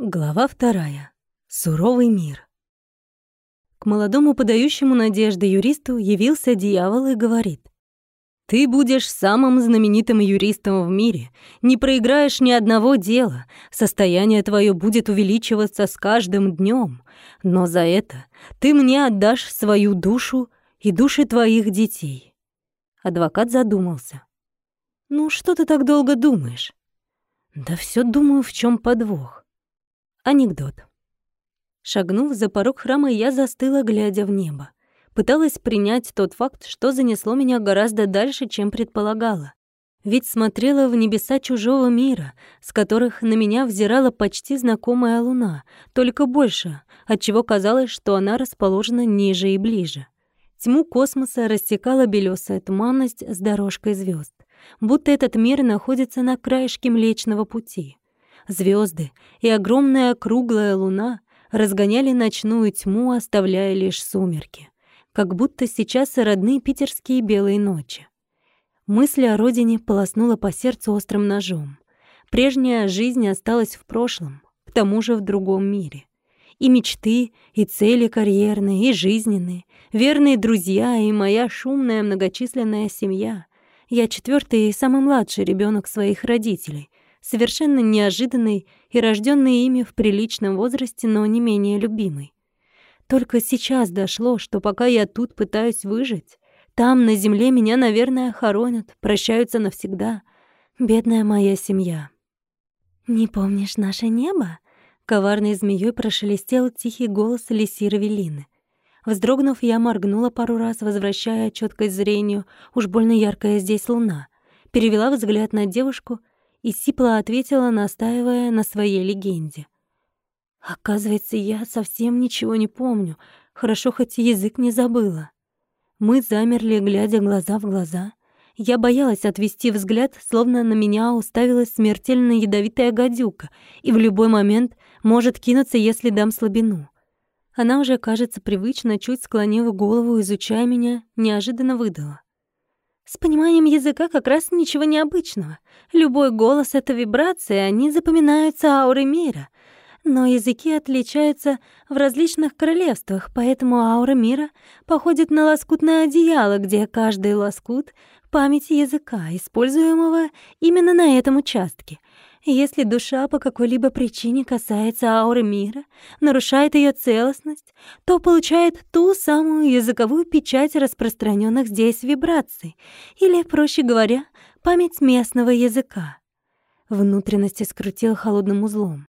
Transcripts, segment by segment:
Глава вторая. Суровый мир. К молодому подающему надежды юристу явился дьявол и говорит. «Ты будешь самым знаменитым юристом в мире, не проиграешь ни одного дела, состояние твое будет увеличиваться с каждым днем, но за это ты мне отдашь свою душу и души твоих детей». Адвокат задумался. «Ну, что ты так долго думаешь?» «Да все думаю, в чем подвох. Анекдот. Шагнув за порог храма, я застыла, глядя в небо. Пыталась принять тот факт, что занесло меня гораздо дальше, чем предполагала. Ведь смотрела в небеса чужого мира, с которых на меня взирала почти знакомая луна, только больше, отчего казалось, что она расположена ниже и ближе. Тьму космоса рассекала белёсая туманность с дорожкой звезд, будто этот мир находится на краешке Млечного Пути. Звезды и огромная круглая луна разгоняли ночную тьму, оставляя лишь сумерки, как будто сейчас родные питерские белые ночи. Мысль о родине полоснула по сердцу острым ножом. Прежняя жизнь осталась в прошлом, к тому же в другом мире. И мечты, и цели карьерные, и жизненные, верные друзья, и моя шумная многочисленная семья. Я четвертый и самый младший ребенок своих родителей, совершенно неожиданный и рожденный ими в приличном возрасте, но не менее любимый. Только сейчас дошло, что пока я тут пытаюсь выжить, там, на земле, меня, наверное, хоронят, прощаются навсегда. Бедная моя семья. «Не помнишь наше небо?» Коварной змеей прошелестел тихий голос Лисиры Велины. Вздрогнув, я моргнула пару раз, возвращая чёткость зрению. Уж больно яркая здесь луна. Перевела взгляд на девушку и сипло ответила, настаивая на своей легенде. «Оказывается, я совсем ничего не помню, хорошо хоть язык не забыла». Мы замерли, глядя глаза в глаза. Я боялась отвести взгляд, словно на меня уставилась смертельно ядовитая гадюка и в любой момент может кинуться, если дам слабину. Она уже, кажется, привычно, чуть склонив голову, изучая меня, неожиданно выдала. С пониманием языка как раз ничего необычного. Любой голос — это вибрации, они запоминаются аурой мира. Но языки отличаются в различных королевствах, поэтому аура мира походит на лоскутное одеяло, где каждый лоскут — память языка, используемого именно на этом участке. Если душа по какой-либо причине касается ауры мира, нарушает ее целостность, то получает ту самую языковую печать распространенных здесь вибраций, или, проще говоря, память местного языка. Внутренности скрутил холодным узлом.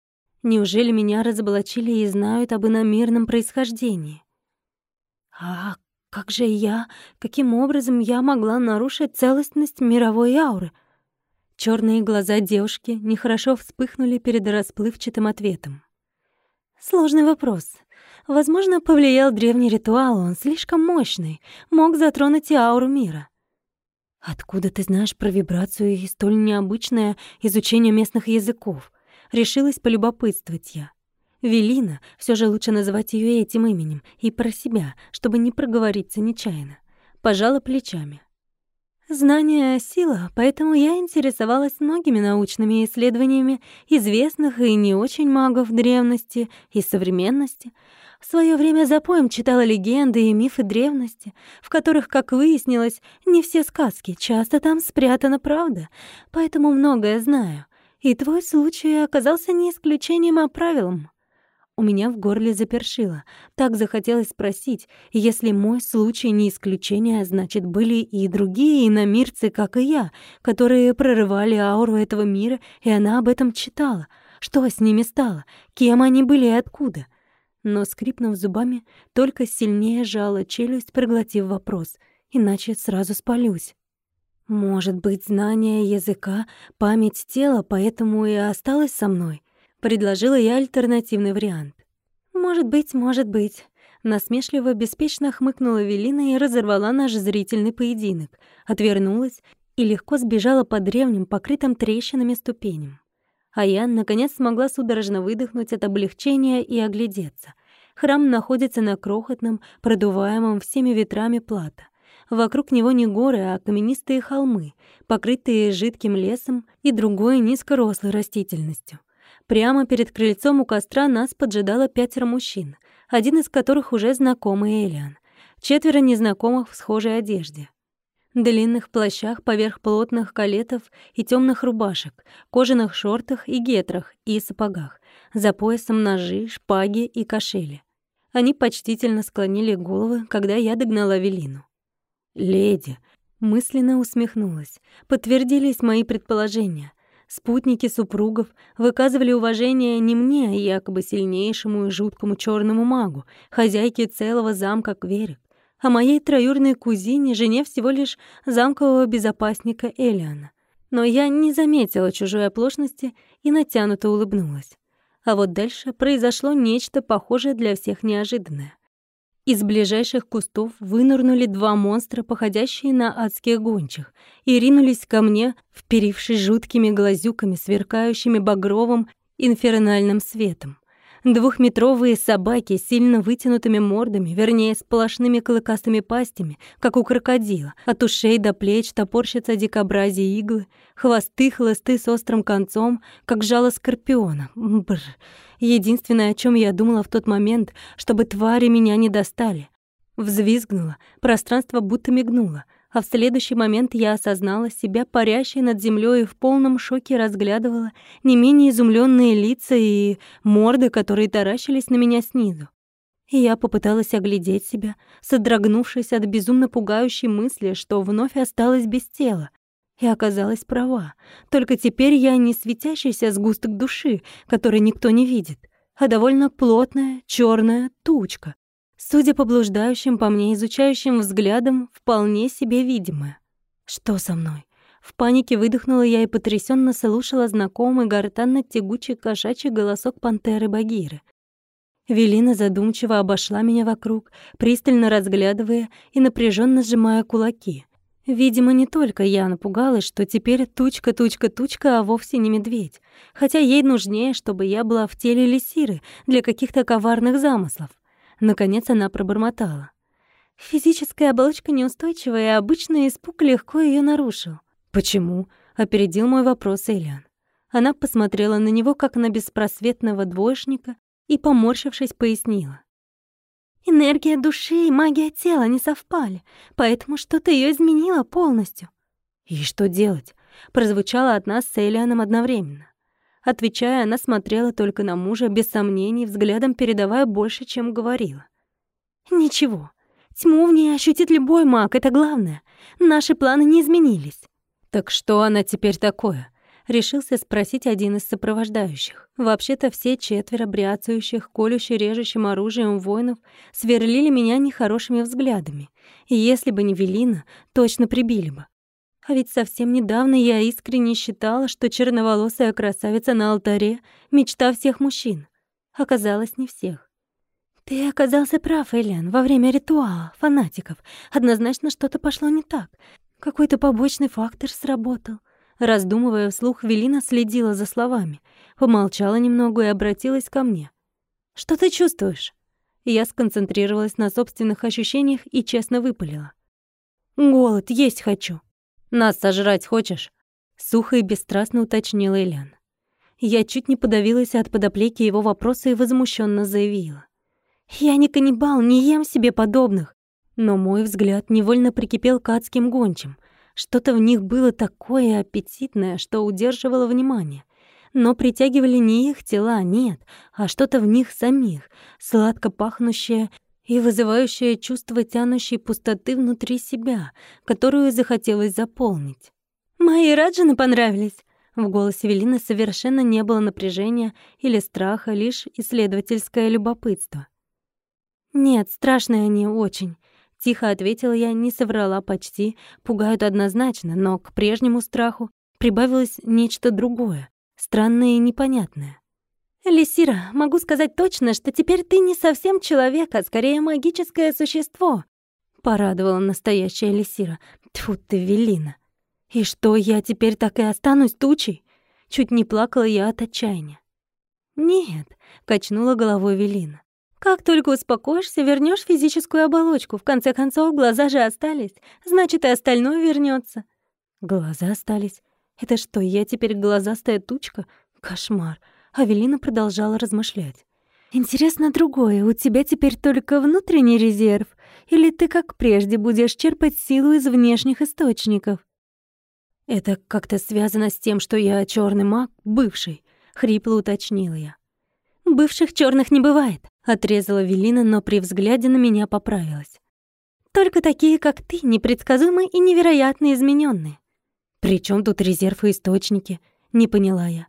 Неужели меня разоблачили и знают об иномирном происхождении? А как же я, каким образом я могла нарушить целостность мировой ауры — Черные глаза девушки нехорошо вспыхнули перед расплывчатым ответом. Сложный вопрос. Возможно, повлиял древний ритуал, он слишком мощный, мог затронуть и ауру мира. Откуда ты знаешь про вибрацию и столь необычное изучение местных языков? Решилась полюбопытствовать я. Велина, все же лучше называть ее этим именем, и про себя, чтобы не проговориться нечаянно. Пожала плечами. Знание — сила, поэтому я интересовалась многими научными исследованиями известных и не очень магов древности и современности. В свое время за поем читала легенды и мифы древности, в которых, как выяснилось, не все сказки, часто там спрятана правда, поэтому многое знаю. И твой случай оказался не исключением, а правилом. У меня в горле запершило. Так захотелось спросить, если мой случай не исключение, значит, были и другие иномирцы, как и я, которые прорывали ауру этого мира, и она об этом читала. Что с ними стало? Кем они были и откуда? Но, скрипнув зубами, только сильнее жала челюсть, проглотив вопрос, иначе сразу спалюсь. Может быть, знание языка, память тела, поэтому и осталось со мной — Предложила я альтернативный вариант. «Может быть, может быть». Насмешливо, беспечно хмыкнула Велина и разорвала наш зрительный поединок, отвернулась и легко сбежала по древним, покрытым трещинами ступеням. А я, наконец, смогла судорожно выдохнуть от облегчения и оглядеться. Храм находится на крохотном, продуваемом всеми ветрами плато. Вокруг него не горы, а каменистые холмы, покрытые жидким лесом и другой низкорослой растительностью — Прямо перед крыльцом у костра нас поджидало пятеро мужчин, один из которых уже знакомый Элиан. Четверо незнакомых в схожей одежде. Длинных плащах поверх плотных калетов и темных рубашек, кожаных шортах и гетрах и сапогах, за поясом ножи, шпаги и кошели. Они почтительно склонили головы, когда я догнала Велину. «Леди!» — мысленно усмехнулась. Подтвердились мои предположения. Спутники супругов выказывали уважение не мне, а якобы сильнейшему и жуткому черному магу, хозяйке целого замка Кверик, а моей троюрной кузине, жене всего лишь замкового безопасника Элиана. Но я не заметила чужой оплошности и натянуто улыбнулась. А вот дальше произошло нечто похожее для всех неожиданное. Из ближайших кустов вынырнули два монстра, походящие на адских гончих, и ринулись ко мне, вперившись жуткими глазюками, сверкающими багровым инфернальным светом. Двухметровые собаки с сильно вытянутыми мордами, вернее, сплошными клыкастыми пастями, как у крокодила. От ушей до плеч топорщатся дикобразие иглы, хвосты, хлысты с острым концом, как жало скорпиона. Бррр. Единственное, о чем я думала в тот момент, чтобы твари меня не достали. Взвизгнула, пространство будто мигнуло — а в следующий момент я осознала себя парящей над землей и в полном шоке разглядывала не менее изумленные лица и морды, которые таращились на меня снизу. И я попыталась оглядеть себя, содрогнувшись от безумно пугающей мысли, что вновь осталась без тела. И оказалась права. Только теперь я не светящийся сгусток души, который никто не видит, а довольно плотная черная тучка, судя по блуждающим по мне изучающим взглядам, вполне себе видимое. Что со мной? В панике выдохнула я и потрясенно слушала знакомый гортанно-тягучий кошачий голосок пантеры Багиры. Велина задумчиво обошла меня вокруг, пристально разглядывая и напряженно сжимая кулаки. Видимо, не только я напугалась, что теперь тучка, тучка, тучка, а вовсе не медведь. Хотя ей нужнее, чтобы я была в теле лисиры для каких-то коварных замыслов. Наконец она пробормотала. Физическая оболочка неустойчивая, и обычный испуг легко ее нарушил. «Почему?» — опередил мой вопрос Элиан. Она посмотрела на него, как на беспросветного двоечника, и, поморщившись, пояснила. «Энергия души и магия тела не совпали, поэтому что-то ее изменило полностью». «И что делать?» — прозвучало от нас с Элианом одновременно. Отвечая, она смотрела только на мужа, без сомнений, взглядом передавая больше, чем говорила. «Ничего. Тьму в ней ощутит любой маг, это главное. Наши планы не изменились». «Так что она теперь такое?» — решился спросить один из сопровождающих. Вообще-то все четверо бряцающих, колюще-режущим оружием воинов сверлили меня нехорошими взглядами. И если бы не Велина, точно прибили бы. А ведь совсем недавно я искренне считала, что черноволосая красавица на алтаре — мечта всех мужчин. Оказалось, не всех. Ты оказался прав, Элиан, во время ритуала, фанатиков. Однозначно что-то пошло не так. Какой-то побочный фактор сработал. Раздумывая вслух, Велина следила за словами, помолчала немного и обратилась ко мне. «Что ты чувствуешь?» Я сконцентрировалась на собственных ощущениях и честно выпалила. «Голод, есть хочу». «Нас сожрать хочешь?» Сухо и бесстрастно уточнил Элян. Я чуть не подавилась от подоплеки его вопроса и возмущенно заявила. «Я не каннибал, не ем себе подобных!» Но мой взгляд невольно прикипел к адским гончим. Что-то в них было такое аппетитное, что удерживало внимание. Но притягивали не их тела, нет, а что-то в них самих, сладко пахнущее и вызывающее чувство тянущей пустоты внутри себя, которую захотелось заполнить. «Мои раджины понравились!» В голосе Велины совершенно не было напряжения или страха, лишь исследовательское любопытство. «Нет, страшные они очень», — тихо ответила я, не соврала почти, пугают однозначно, но к прежнему страху прибавилось нечто другое, странное и непонятное. «Лисира, могу сказать точно, что теперь ты не совсем человек, а скорее магическое существо», — порадовала настоящая Лисира. Тьфу ты, Велина. «И что, я теперь так и останусь тучей?» Чуть не плакала я от отчаяния. «Нет», — качнула головой Велина. «Как только успокоишься, вернешь физическую оболочку. В конце концов, глаза же остались. Значит, и остальное вернется. «Глаза остались? Это что, я теперь глазастая тучка? Кошмар. Авелина продолжала размышлять. «Интересно другое. У тебя теперь только внутренний резерв? Или ты, как прежде, будешь черпать силу из внешних источников?» «Это как-то связано с тем, что я черный маг, бывший», — хрипло уточнила я. «Бывших черных не бывает», — отрезала Велина, но при взгляде на меня поправилась. «Только такие, как ты, непредсказуемые и невероятно измененные. «При чем тут резерв и источники?» — не поняла я.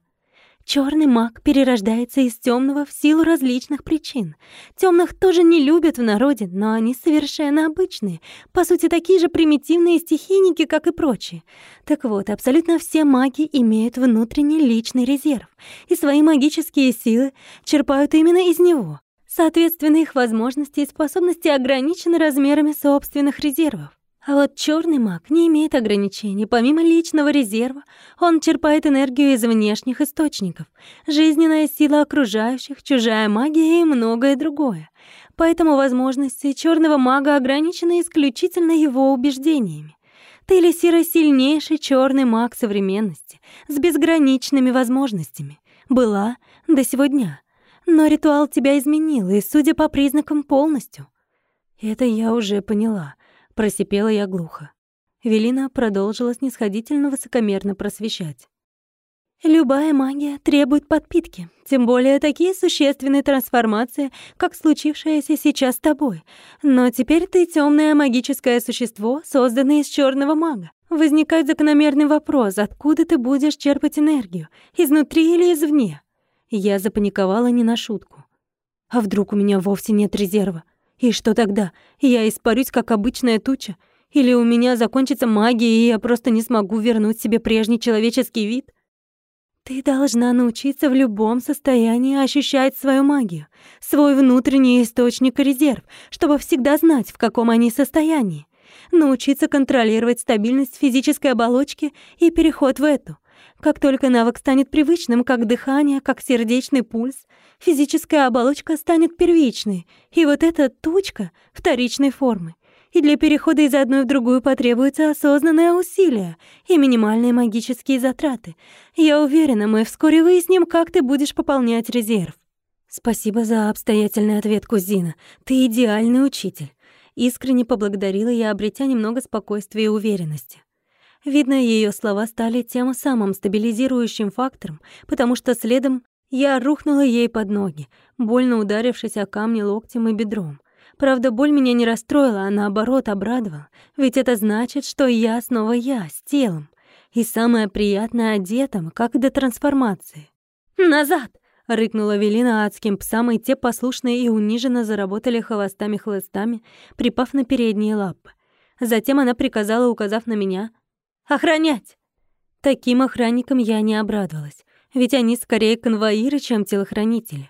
Черный маг перерождается из темного в силу различных причин. Темных тоже не любят в народе, но они совершенно обычные, по сути, такие же примитивные стихийники, как и прочие. Так вот, абсолютно все маги имеют внутренний личный резерв, и свои магические силы черпают именно из него. Соответственно, их возможности и способности ограничены размерами собственных резервов. А вот черный маг не имеет ограничений. Помимо личного резерва, он черпает энергию из внешних источников, жизненная сила окружающих, чужая магия и многое другое. Поэтому возможности черного мага ограничены исключительно его убеждениями. Ты, Лисира, сильнейший черный маг современности, с безграничными возможностями. Была до сегодня. Но ритуал тебя изменил, и, судя по признакам, полностью. Это я уже поняла — Просипела я глухо. Велина продолжила снисходительно высокомерно просвещать. Любая магия требует подпитки, тем более такие существенные трансформации, как случившаяся сейчас с тобой. Но теперь ты темное магическое существо, созданное из черного мага. Возникает закономерный вопрос, откуда ты будешь черпать энергию, изнутри или извне? Я запаниковала не на шутку. А вдруг у меня вовсе нет резерва? И что тогда? Я испарюсь, как обычная туча? Или у меня закончится магия, и я просто не смогу вернуть себе прежний человеческий вид? Ты должна научиться в любом состоянии ощущать свою магию, свой внутренний источник и резерв, чтобы всегда знать, в каком они состоянии. Научиться контролировать стабильность физической оболочки и переход в эту. Как только навык станет привычным, как дыхание, как сердечный пульс, физическая оболочка станет первичной, и вот эта тучка — вторичной формы. И для перехода из одной в другую потребуется осознанное усилие и минимальные магические затраты. Я уверена, мы вскоре выясним, как ты будешь пополнять резерв. Спасибо за обстоятельный ответ, кузина. Ты идеальный учитель. Искренне поблагодарила я, обретя немного спокойствия и уверенности. Видно, ее слова стали тем самым стабилизирующим фактором, потому что следом я рухнула ей под ноги, больно ударившись о камни локтем и бедром. Правда, боль меня не расстроила, а наоборот обрадовала, ведь это значит, что я снова я, с телом. И самое приятное одетым, как до трансформации. «Назад!» — рыкнула Велина адским псам, и те послушные и униженно заработали хвостами-хлыстами, припав на передние лапы. Затем она приказала, указав на меня, Охранять!» Таким охранникам я не обрадовалась, ведь они скорее конвоиры, чем телохранители.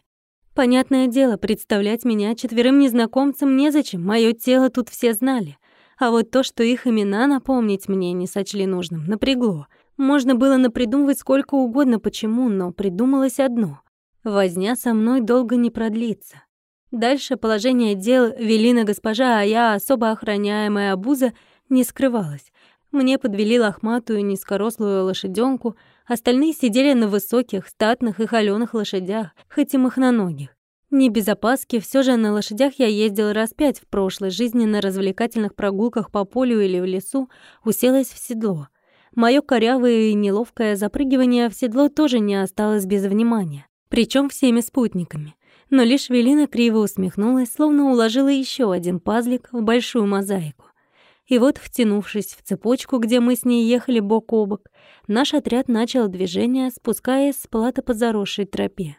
Понятное дело, представлять меня четверым незнакомцам незачем, моё тело тут все знали. А вот то, что их имена напомнить мне не сочли нужным, напрягло. Можно было напридумывать сколько угодно почему, но придумалось одно. Возня со мной долго не продлится. Дальше положение дел Велина госпожа, а я особо охраняемая обуза, не скрывалась. Мне подвели лохматую низкорослую лошаденку, остальные сидели на высоких, статных и холёных лошадях, хоть и махноногих. Не без опаски, всё же на лошадях я ездила раз пять в прошлой жизни на развлекательных прогулках по полю или в лесу, уселась в седло. Моё корявое и неловкое запрыгивание в седло тоже не осталось без внимания, причём всеми спутниками. Но лишь Велина криво усмехнулась, словно уложила ещё один пазлик в большую мозаику. И вот, втянувшись в цепочку, где мы с ней ехали бок о бок, наш отряд начал движение, спускаясь с плата по заросшей тропе.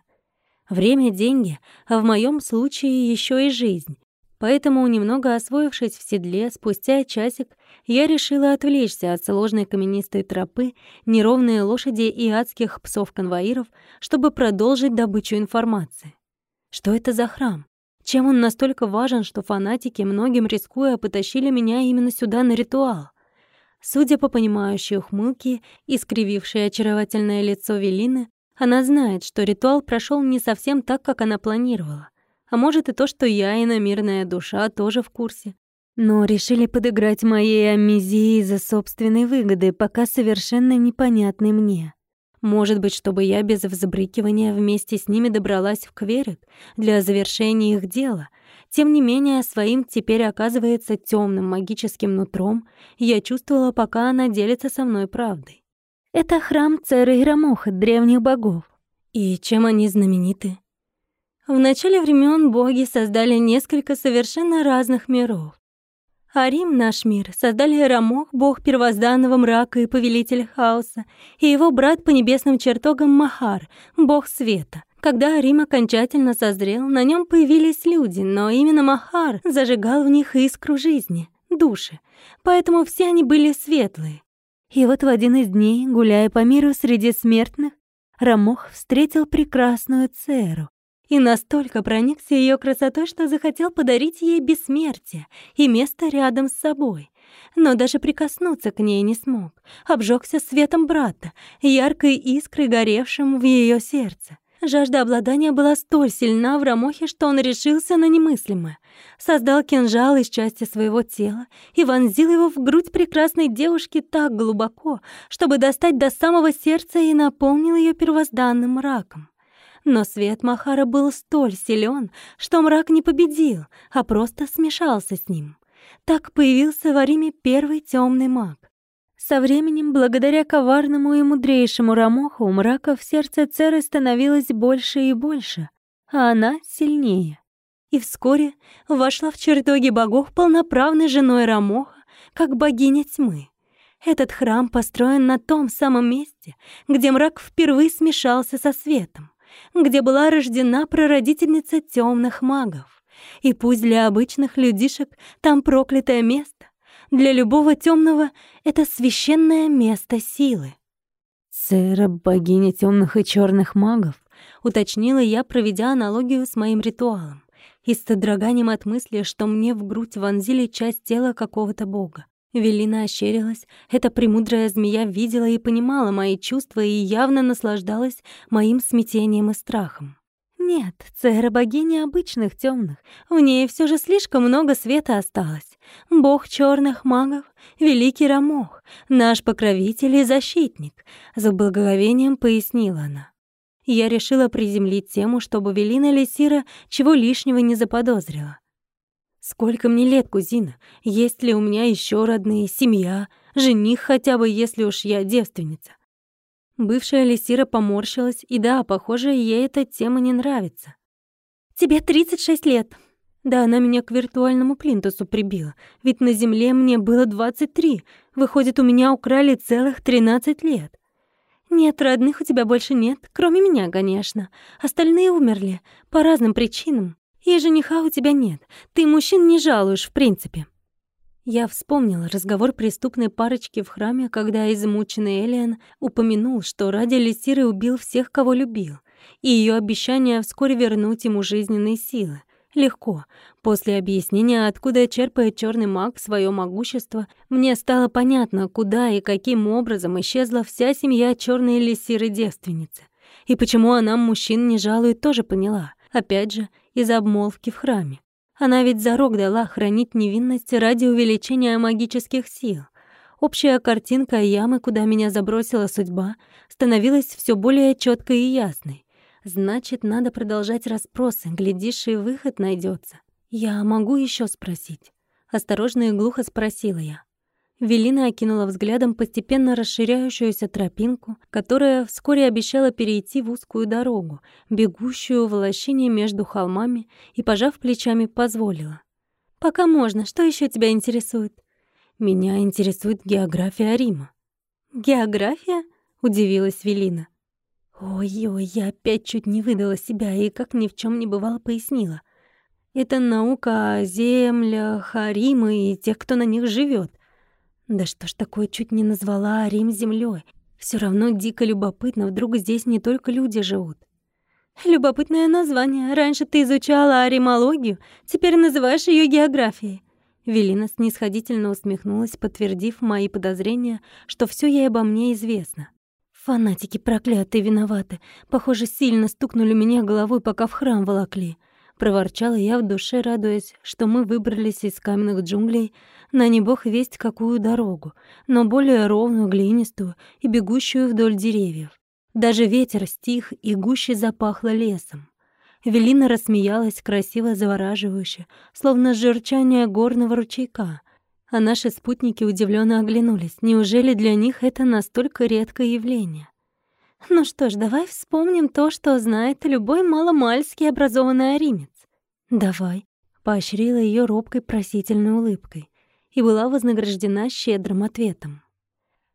Время — деньги, а в моем случае еще и жизнь. Поэтому, немного освоившись в седле, спустя часик, я решила отвлечься от сложной каменистой тропы, неровные лошади и адских псов-конвоиров, чтобы продолжить добычу информации. Что это за храм? Чем он настолько важен, что фанатики, многим рискуя, потащили меня именно сюда на ритуал? Судя по понимающей ухмылке, искривившей очаровательное лицо Велины, она знает, что ритуал прошел не совсем так, как она планировала. А может и то, что я, иномирная душа, тоже в курсе. Но решили подыграть моей амнезии за собственной выгоды, пока совершенно непонятной мне. Может быть, чтобы я без взбрыкивания вместе с ними добралась в Кверик для завершения их дела. Тем не менее, своим теперь оказывается темным магическим нутром, я чувствовала, пока она делится со мной правдой. Это храм Церы и Рамоха, древних богов. И чем они знамениты? В начале времен боги создали несколько совершенно разных миров. А Рим, наш мир, создали Рамох, бог первозданного мрака и повелитель хаоса, и его брат по небесным чертогам Махар, бог света. Когда Рим окончательно созрел, на нем появились люди, но именно Махар зажигал в них искру жизни, души, поэтому все они были светлые. И вот в один из дней, гуляя по миру среди смертных, Рамох встретил прекрасную Церу, и настолько проникся ее красотой, что захотел подарить ей бессмертие и место рядом с собой. Но даже прикоснуться к ней не смог. Обжегся светом брата, яркой искрой, горевшим в ее сердце. Жажда обладания была столь сильна в Рамохе, что он решился на немыслимое. Создал кинжал из части своего тела и вонзил его в грудь прекрасной девушки так глубоко, чтобы достать до самого сердца и наполнил ее первозданным мраком. Но свет Махара был столь силен, что мрак не победил, а просто смешался с ним. Так появился в Ариме первый темный маг. Со временем, благодаря коварному и мудрейшему Рамоху, мрака в сердце Церы становилось больше и больше, а она сильнее. И вскоре вошла в чертоги богов полноправной женой Рамоха, как богиня тьмы. Этот храм построен на том самом месте, где мрак впервые смешался со светом где была рождена прародительница темных магов. И пусть для обычных людишек там проклятое место, для любого темного это священное место силы. Цера, богиня темных и черных магов, уточнила я, проведя аналогию с моим ритуалом, и с содроганием от мысли, что мне в грудь вонзили часть тела какого-то бога. Велина ощерилась. Эта премудрая змея видела и понимала мои чувства и явно наслаждалась моим смятением и страхом. Нет, Цера богиня обычных темных. В ней все же слишком много света осталось. Бог черных магов, великий Рамох, наш покровитель и защитник, за благоговением пояснила она. Я решила приземлить тему, чтобы Велина Лесира чего лишнего не заподозрила. Сколько мне лет, кузина? Есть ли у меня еще родные, семья, жених хотя бы, если уж я девственница? Бывшая Лисира поморщилась, и да, похоже, ей эта тема не нравится. «Тебе 36 лет». Да, она меня к виртуальному плинтусу прибила, ведь на Земле мне было 23. Выходит, у меня украли целых 13 лет. Нет, родных у тебя больше нет, кроме меня, конечно. Остальные умерли по разным причинам. И жениха у тебя нет. Ты мужчин не жалуешь, в принципе». Я вспомнила разговор преступной парочки в храме, когда измученный Элиан упомянул, что ради Лисиры убил всех, кого любил, и ее обещание вскоре вернуть ему жизненные силы. Легко. После объяснения, откуда черпает черный маг свое могущество, мне стало понятно, куда и каким образом исчезла вся семья черной Лисиры девственницы. И почему она мужчин не жалует, тоже поняла. Опять же, из-за обмолвки в храме. Она ведь зарок дала хранить невинность ради увеличения магических сил. Общая картинка ямы, куда меня забросила судьба, становилась все более четкой и ясной. Значит, надо продолжать расспросы, глядишь, и выход найдется. Я могу еще спросить? Осторожно и глухо спросила я. Велина окинула взглядом постепенно расширяющуюся тропинку, которая вскоре обещала перейти в узкую дорогу, бегущую в лощине между холмами, и, пожав плечами, позволила. «Пока можно. Что еще тебя интересует?» «Меня интересует география Рима». «География?» — удивилась Велина. Ой-ой, я опять чуть не выдала себя и, как ни в чем не бывало, пояснила. Это наука о землях, о Риме и тех, кто на них живет. Да что ж такое чуть не назвала Рим землей? Все равно дико любопытно, вдруг здесь не только люди живут. Любопытное название. Раньше ты изучала аримологию, теперь называешь ее географией. Велина снисходительно усмехнулась, подтвердив мои подозрения, что все ей обо мне известно. Фанатики проклятые виноваты. Похоже, сильно стукнули меня головой, пока в храм волокли. Проворчала я в душе, радуясь, что мы выбрались из каменных джунглей на не бог весть какую дорогу, но более ровную, глинистую и бегущую вдоль деревьев. Даже ветер стих и гуще запахло лесом. Велина рассмеялась красиво, завораживающе, словно журчание горного ручейка, а наши спутники удивленно оглянулись. Неужели для них это настолько редкое явление? Ну что ж, давай вспомним то, что знает любой маломальский образованный аримец. Давай, поощрила ее робкой просительной улыбкой и была вознаграждена щедрым ответом.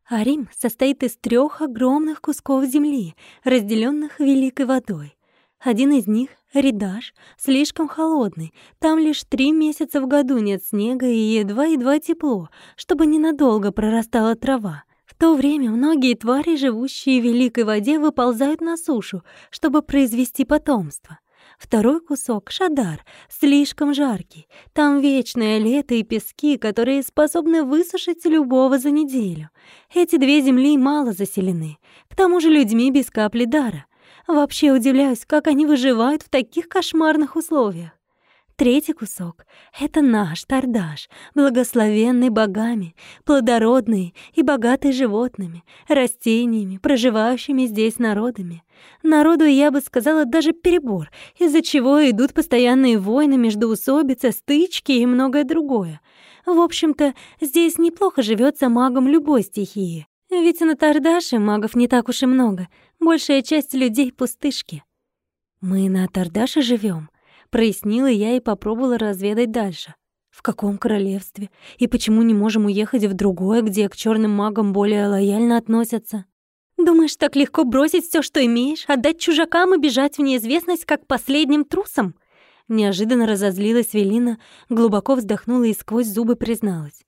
Арим состоит из трех огромных кусков земли, разделенных великой водой. Один из них — Ридаш, слишком холодный. Там лишь три месяца в году нет снега и едва-едва тепло, чтобы ненадолго прорастала трава. То время многие твари, живущие в великой воде, выползают на сушу, чтобы произвести потомство. Второй кусок — Шадар, слишком жаркий. Там вечное лето и пески, которые способны высушить любого за неделю. Эти две земли мало заселены. К тому же людьми без капли дара. Вообще удивляюсь, как они выживают в таких кошмарных условиях. Третий кусок — это наш Тардаш, благословенный богами, плодородный и богатый животными, растениями, проживающими здесь народами. Народу, я бы сказала, даже перебор, из-за чего идут постоянные войны, междоусобицы, стычки и многое другое. В общем-то, здесь неплохо живется магом любой стихии. Ведь на Тардаше магов не так уж и много. Большая часть людей — пустышки. Мы на Тардаше живем. Прояснила я и попробовала разведать дальше. В каком королевстве? И почему не можем уехать в другое, где к черным магам более лояльно относятся? Думаешь, так легко бросить все, что имеешь, отдать чужакам и бежать в неизвестность, как последним трусом? Неожиданно разозлилась Велина, глубоко вздохнула и сквозь зубы призналась.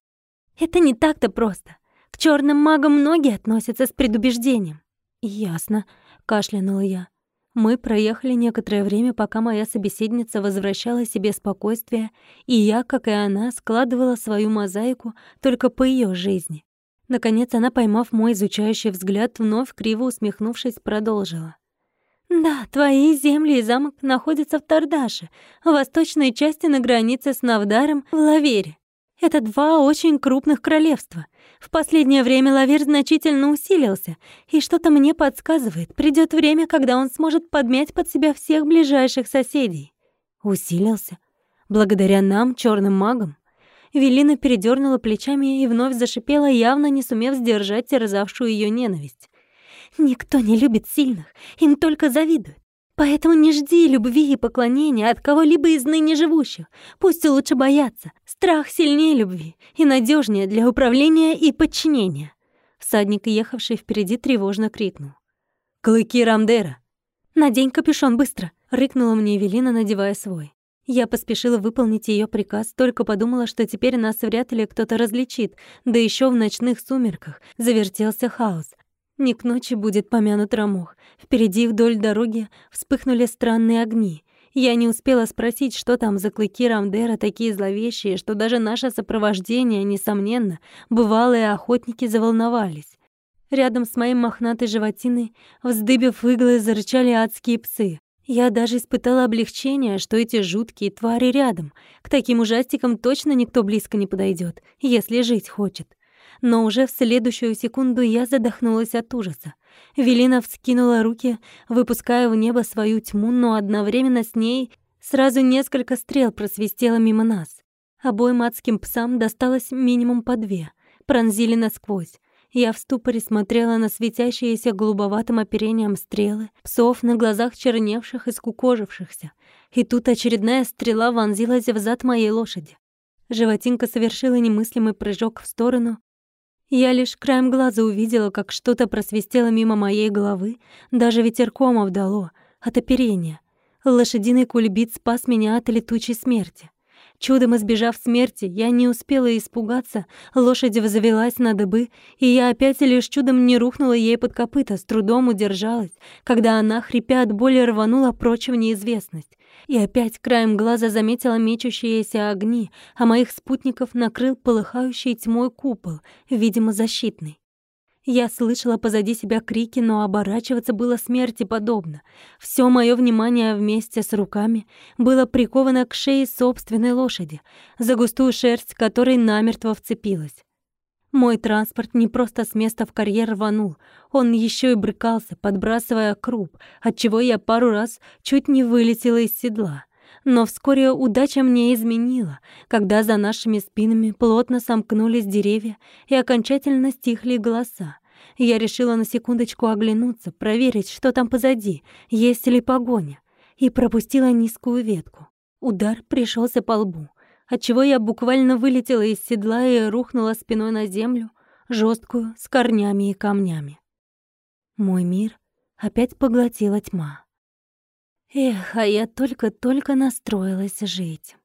Это не так-то просто. К черным магам многие относятся с предубеждением. Ясно, кашлянула я. Мы проехали некоторое время, пока моя собеседница возвращала себе спокойствие, и я, как и она, складывала свою мозаику только по ее жизни. Наконец она, поймав мой изучающий взгляд, вновь криво усмехнувшись, продолжила. «Да, твои земли и замок находятся в Тардаше, в восточной части на границе с Навдаром в Лавере. Это два очень крупных королевства. В последнее время Лавер значительно усилился, и что-то мне подсказывает, придёт время, когда он сможет подмять под себя всех ближайших соседей. Усилился? Благодаря нам, чёрным магам? Велина передёрнула плечами и вновь зашипела, явно не сумев сдержать терзавшую её ненависть. «Никто не любит сильных, им только завидуют. Поэтому не жди любви и поклонения от кого-либо из ныне живущих. Пусть лучше боятся. Страх сильнее любви и надежнее для управления и подчинения. Всадник, ехавший впереди, тревожно крикнул. «Клыки Рамдера!» «Надень капюшон быстро!» — рыкнула мне Эвелина, надевая свой. Я поспешила выполнить ее приказ, только подумала, что теперь нас вряд ли кто-то различит, да еще в ночных сумерках завертелся хаос, не к ночи будет помянут Рамох. Впереди вдоль дороги вспыхнули странные огни. Я не успела спросить, что там за клыки Рамдера такие зловещие, что даже наше сопровождение, несомненно, бывалые охотники заволновались. Рядом с моей мохнатой животиной, вздыбив иглы, зарычали адские псы. Я даже испытала облегчение, что эти жуткие твари рядом. К таким ужастикам точно никто близко не подойдет, если жить хочет но уже в следующую секунду я задохнулась от ужаса. Велина вскинула руки, выпуская в небо свою тьму, но одновременно с ней сразу несколько стрел просвистело мимо нас. Обоим адским псам досталось минимум по две, пронзили насквозь. Я в ступоре смотрела на светящиеся голубоватым оперением стрелы, псов на глазах черневших и скукожившихся. И тут очередная стрела вонзилась в зад моей лошади. Животинка совершила немыслимый прыжок в сторону, я лишь краем глаза увидела, как что-то просвистело мимо моей головы, даже ветерком обдало, от оперения. Лошадиный кульбит спас меня от летучей смерти. Чудом избежав смерти, я не успела испугаться, лошадь взвелась на дыбы, и я опять лишь чудом не рухнула ей под копыта, с трудом удержалась, когда она, хрипя от боли, рванула прочь в неизвестность. И опять краем глаза заметила мечущиеся огни, а моих спутников накрыл полыхающий тьмой купол, видимо, защитный. Я слышала позади себя крики, но оборачиваться было смерти подобно. Все мое внимание вместе с руками было приковано к шее собственной лошади, за густую шерсть которой намертво вцепилась. Мой транспорт не просто с места в карьер рванул, он еще и брыкался, подбрасывая круп, отчего я пару раз чуть не вылетела из седла. Но вскоре удача мне изменила, когда за нашими спинами плотно сомкнулись деревья и окончательно стихли голоса. Я решила на секундочку оглянуться, проверить, что там позади, есть ли погоня, и пропустила низкую ветку. Удар пришелся по лбу отчего я буквально вылетела из седла и рухнула спиной на землю, жесткую, с корнями и камнями. Мой мир опять поглотила тьма. Эх, а я только-только настроилась жить.